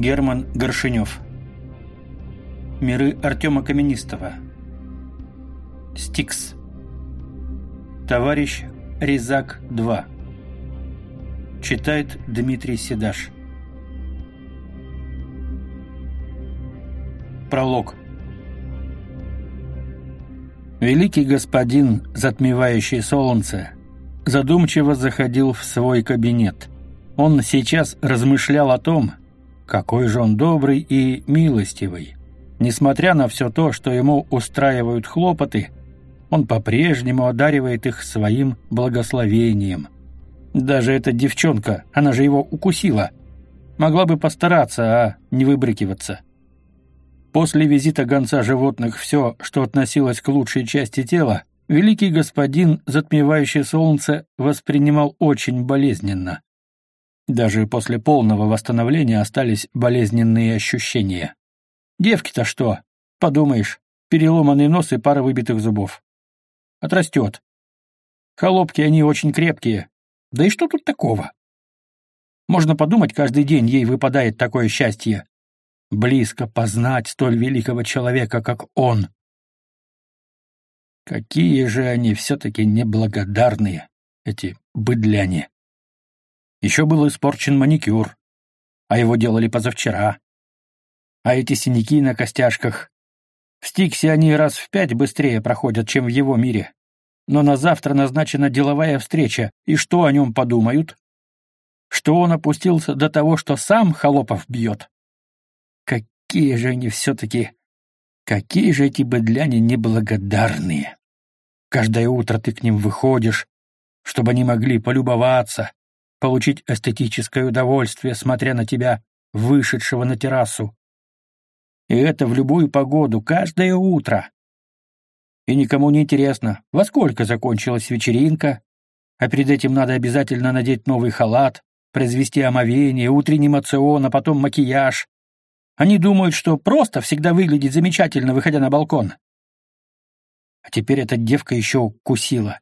Герман Горшинев. Миры Артема Каменистого. Стикс. Товарищ Резак 2. Читает Дмитрий Седаш. Пролог. Великий господин, затмевающий солнце, задумчиво заходил в свой кабинет. Он сейчас размышлял о том, какой же он добрый и милостивый. Несмотря на все то, что ему устраивают хлопоты, он по-прежнему одаривает их своим благословением. Даже эта девчонка, она же его укусила. Могла бы постараться, а не выбрыкиваться. После визита гонца животных все, что относилось к лучшей части тела, великий господин, затмевающий солнце, воспринимал очень болезненно. Даже после полного восстановления остались болезненные ощущения. Девки-то что? Подумаешь, переломанный нос и пара выбитых зубов. Отрастет. Холопки они очень крепкие. Да и что тут такого? Можно подумать, каждый день ей выпадает такое счастье. Близко познать столь великого человека, как он. Какие же они все-таки неблагодарные, эти быдляне. Еще был испорчен маникюр, а его делали позавчера. А эти синяки на костяшках. В Стиксе они раз в пять быстрее проходят, чем в его мире. Но на завтра назначена деловая встреча, и что о нем подумают? Что он опустился до того, что сам Холопов бьет? Какие же они все-таки... Какие же эти быдляне неблагодарные! Каждое утро ты к ним выходишь, чтобы они могли полюбоваться, получить эстетическое удовольствие, смотря на тебя, вышедшего на террасу. И это в любую погоду, каждое утро. И никому не интересно, во сколько закончилась вечеринка, а перед этим надо обязательно надеть новый халат, произвести омовение, утренний мацион, а потом макияж. Они думают, что просто всегда выглядит замечательно, выходя на балкон. А теперь эта девка еще укусила.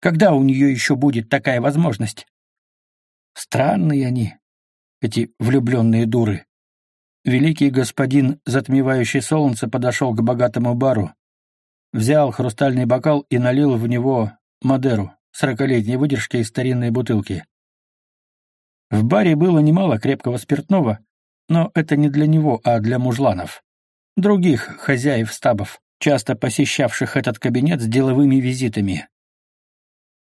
Когда у нее еще будет такая возможность? Странные они, эти влюбленные дуры. Великий господин, затмевающий солнце, подошел к богатому бару, взял хрустальный бокал и налил в него Мадеру, сорокалетней выдержки из старинной бутылки. В баре было немало крепкого спиртного, но это не для него, а для мужланов, других хозяев стабов, часто посещавших этот кабинет с деловыми визитами.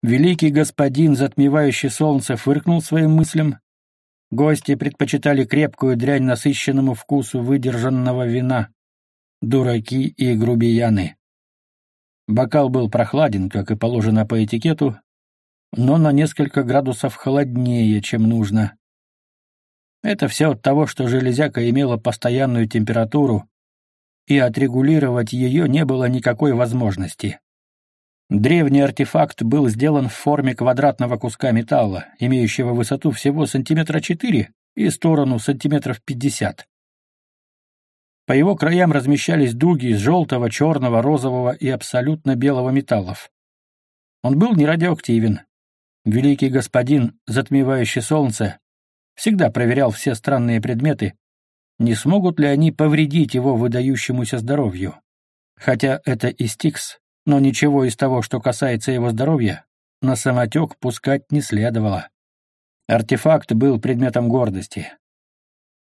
Великий господин, затмевающий солнце, фыркнул своим мыслям. Гости предпочитали крепкую дрянь насыщенному вкусу выдержанного вина. Дураки и грубияны. Бокал был прохладен, как и положено по этикету, но на несколько градусов холоднее, чем нужно. Это все от того, что железяка имела постоянную температуру, и отрегулировать ее не было никакой возможности. Древний артефакт был сделан в форме квадратного куска металла, имеющего высоту всего сантиметра 4 и сторону сантиметров 50. По его краям размещались дуги из желтого, черного, розового и абсолютно белого металлов. Он был не радиоактивен. Великий господин, затмевающий солнце, всегда проверял все странные предметы, не смогут ли они повредить его выдающемуся здоровью. Хотя это и Стикс, но ничего из того, что касается его здоровья, на самотек пускать не следовало. Артефакт был предметом гордости.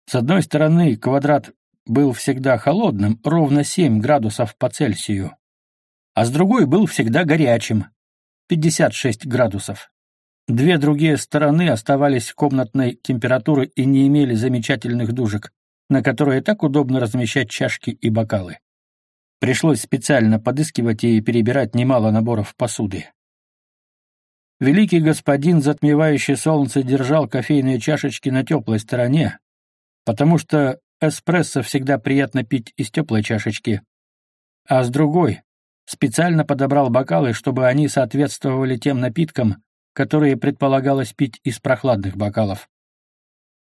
С одной стороны, квадрат был всегда холодным, ровно 7 градусов по Цельсию, а с другой был всегда горячим, 56 градусов. Две другие стороны оставались комнатной температуры и не имели замечательных дужек, на которые так удобно размещать чашки и бокалы. Пришлось специально подыскивать и перебирать немало наборов посуды. Великий господин, затмевающий солнце, держал кофейные чашечки на теплой стороне, потому что эспрессо всегда приятно пить из теплой чашечки, а с другой специально подобрал бокалы, чтобы они соответствовали тем напиткам, которые предполагалось пить из прохладных бокалов,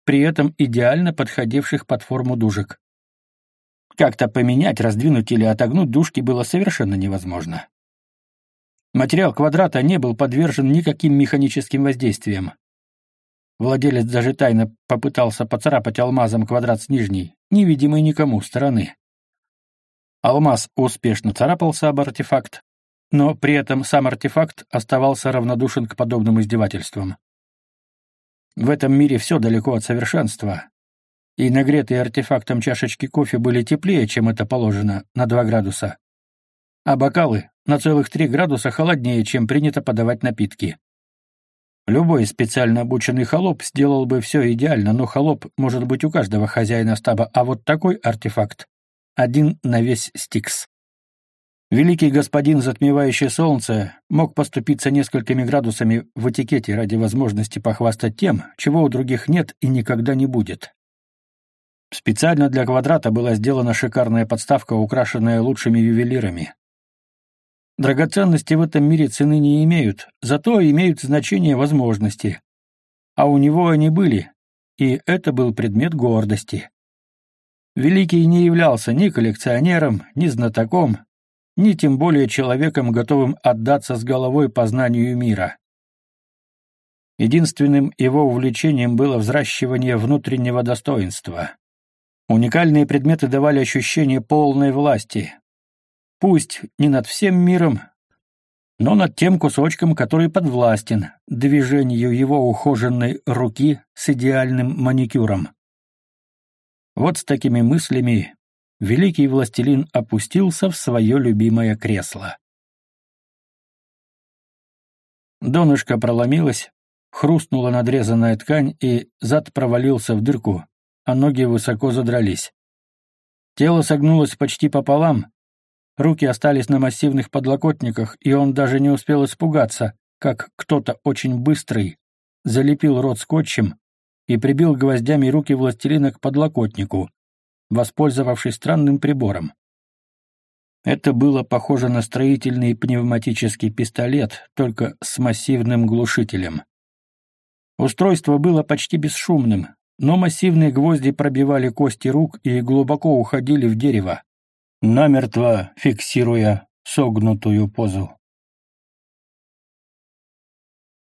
при этом идеально подходивших под форму дужек. Как-то поменять, раздвинуть или отогнуть дужки было совершенно невозможно. Материал квадрата не был подвержен никаким механическим воздействиям. Владелец даже тайно попытался поцарапать алмазом квадрат с нижней, невидимой никому стороны. Алмаз успешно царапался об артефакт, но при этом сам артефакт оставался равнодушен к подобным издевательствам. В этом мире все далеко от совершенства, и нагретые артефактом чашечки кофе были теплее, чем это положено, на 2 градуса, а бокалы на целых 3 градуса холоднее, чем принято подавать напитки. Любой специально обученный холоп сделал бы все идеально, но холоп может быть у каждого хозяина стаба, а вот такой артефакт — один на весь стикс. Великий господин, затмевающий солнце, мог поступиться несколькими градусами в этикете ради возможности похвастать тем, чего у других нет и никогда не будет. Специально для квадрата была сделана шикарная подставка, украшенная лучшими ювелирами. Драгоценности в этом мире цены не имеют, зато имеют значение возможности. А у него они были, и это был предмет гордости. Великий не являлся ни коллекционером, ни знатоком, ни тем более человеком, готовым отдаться с головой познанию мира. Единственным его увлечением было взращивание внутреннего достоинства. Уникальные предметы давали ощущение полной власти. Пусть не над всем миром, но над тем кусочком, который подвластен движению его ухоженной руки с идеальным маникюром. Вот с такими мыслями великий властелин опустился в свое любимое кресло. Донышко проломилось, хрустнула надрезанная ткань, и зад провалился в дырку, а ноги высоко задрались. Тело согнулось почти пополам, руки остались на массивных подлокотниках, и он даже не успел испугаться, как кто-то очень быстрый залепил рот скотчем и прибил гвоздями руки властелина к подлокотнику, воспользовавшись странным прибором. Это было похоже на строительный пневматический пистолет, только с массивным глушителем. Устройство было почти бесшумным, но массивные гвозди пробивали кости рук и глубоко уходили в дерево, намертво фиксируя согнутую позу.